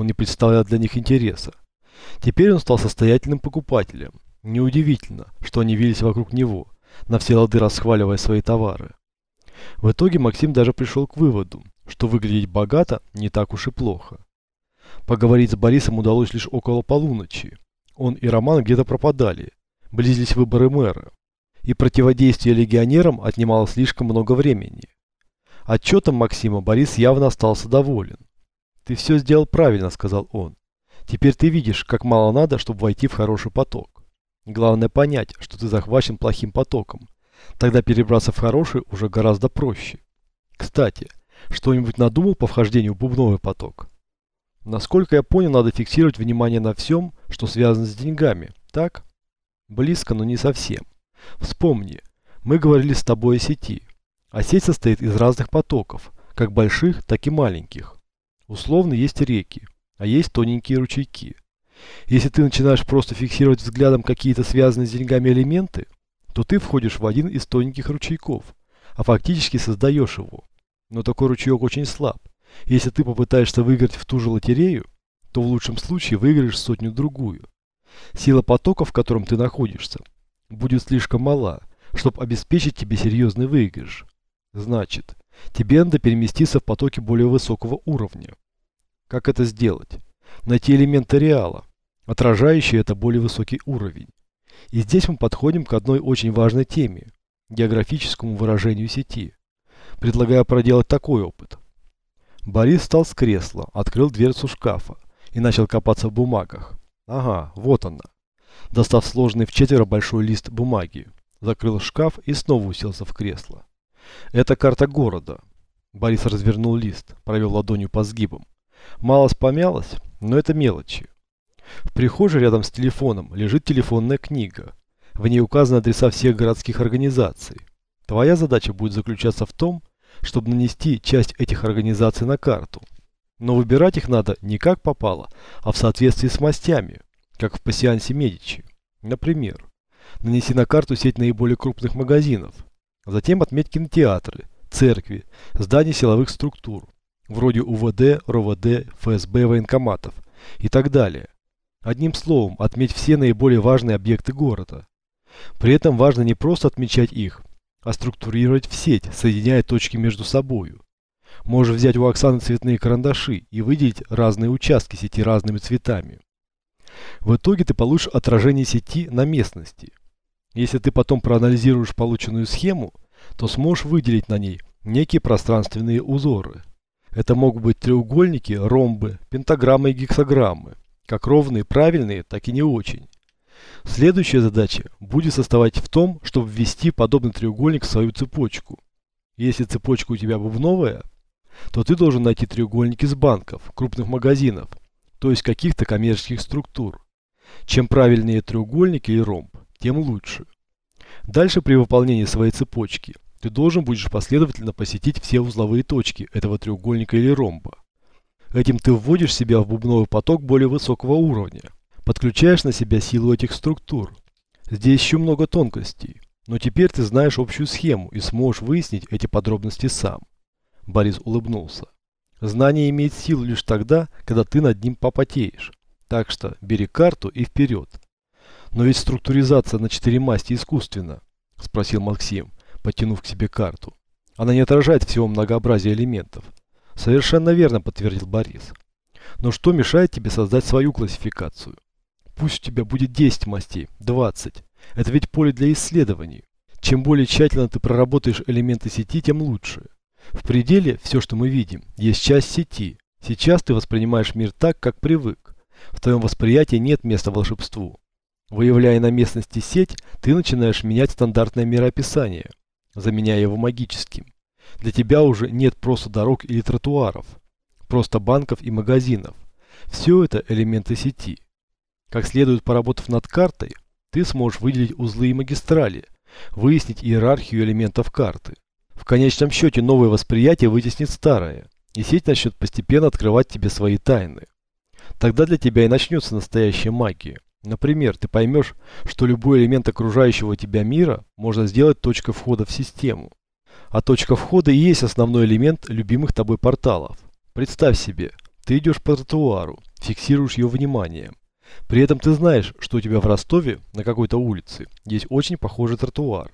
он не представлял для них интереса. Теперь он стал состоятельным покупателем. Неудивительно, что они вились вокруг него, на все лады расхваливая свои товары. В итоге Максим даже пришел к выводу, что выглядеть богато не так уж и плохо. Поговорить с Борисом удалось лишь около полуночи. Он и Роман где-то пропадали, близились выборы мэра. И противодействие легионерам отнимало слишком много времени. Отчетом Максима Борис явно остался доволен. «Ты все сделал правильно», — сказал он. «Теперь ты видишь, как мало надо, чтобы войти в хороший поток. Главное понять, что ты захвачен плохим потоком. Тогда перебраться в хороший уже гораздо проще. Кстати, что-нибудь надумал по вхождению в бубновый поток?» Насколько я понял, надо фиксировать внимание на всем, что связано с деньгами, так? Близко, но не совсем. Вспомни, мы говорили с тобой о сети. А сеть состоит из разных потоков, как больших, так и маленьких. Условно есть реки, а есть тоненькие ручейки. Если ты начинаешь просто фиксировать взглядом какие-то связанные с деньгами элементы, то ты входишь в один из тоненьких ручейков, а фактически создаешь его. Но такой ручеек очень слаб. Если ты попытаешься выиграть в ту же лотерею, то в лучшем случае выиграешь сотню-другую. Сила потока, в котором ты находишься, будет слишком мала, чтобы обеспечить тебе серьезный выигрыш. Значит, тебе надо переместиться в потоки более высокого уровня. Как это сделать? Найти элементы реала, отражающие это более высокий уровень. И здесь мы подходим к одной очень важной теме – географическому выражению сети. Предлагаю проделать такой опыт. Борис встал с кресла, открыл дверцу шкафа и начал копаться в бумагах. Ага, вот она. Достав сложенный в четверо большой лист бумаги, закрыл шкаф и снова уселся в кресло. Это карта города. Борис развернул лист, провел ладонью по сгибам. Малость помялась, но это мелочи. В прихожей рядом с телефоном лежит телефонная книга. В ней указаны адреса всех городских организаций. Твоя задача будет заключаться в том, чтобы нанести часть этих организаций на карту. Но выбирать их надо не как попало, а в соответствии с мастями, как в пассиансе Медичи. Например, нанеси на карту сеть наиболее крупных магазинов, затем отметь кинотеатры, церкви, здания силовых структур, вроде УВД, РОВД, ФСБ, военкоматов и так далее. Одним словом, отметь все наиболее важные объекты города. При этом важно не просто отмечать их, а структурировать в сеть, соединяя точки между собою. Можешь взять у Оксаны цветные карандаши и выделить разные участки сети разными цветами. В итоге ты получишь отражение сети на местности. Если ты потом проанализируешь полученную схему, то сможешь выделить на ней некие пространственные узоры. Это могут быть треугольники, ромбы, пентаграммы и гексаграммы, как ровные, правильные, так и не очень. Следующая задача будет состоять в том, чтобы ввести подобный треугольник в свою цепочку. Если цепочка у тебя бубновая, то ты должен найти треугольники с банков, крупных магазинов, то есть каких-то коммерческих структур. Чем правильнее треугольник или ромб, тем лучше. Дальше при выполнении своей цепочки ты должен будешь последовательно посетить все узловые точки этого треугольника или ромба. Этим ты вводишь себя в бубновый поток более высокого уровня подключаешь на себя силу этих структур. Здесь еще много тонкостей, но теперь ты знаешь общую схему и сможешь выяснить эти подробности сам. Борис улыбнулся. Знание имеет силу лишь тогда, когда ты над ним попотеешь. Так что бери карту и вперед. Но ведь структуризация на четыре масти искусственна, спросил Максим, подтянув к себе карту. Она не отражает всего многообразия элементов. Совершенно верно, подтвердил Борис. Но что мешает тебе создать свою классификацию? Пусть у тебя будет 10 мастей, 20. Это ведь поле для исследований. Чем более тщательно ты проработаешь элементы сети, тем лучше. В пределе все, что мы видим, есть часть сети. Сейчас ты воспринимаешь мир так, как привык. В твоем восприятии нет места волшебству. Выявляя на местности сеть, ты начинаешь менять стандартное мироописание, заменяя его магическим. Для тебя уже нет просто дорог или тротуаров, просто банков и магазинов. Все это элементы сети. Как следует поработав над картой, ты сможешь выделить узлы и магистрали, выяснить иерархию элементов карты. В конечном счете новое восприятие вытеснит старое, и сеть начнет постепенно открывать тебе свои тайны. Тогда для тебя и начнется настоящая магия. Например, ты поймешь, что любой элемент окружающего тебя мира можно сделать точкой входа в систему. А точка входа и есть основной элемент любимых тобой порталов. Представь себе, ты идешь по тротуару, фиксируешь ее внимание. При этом ты знаешь, что у тебя в Ростове на какой-то улице есть очень похожий тротуар.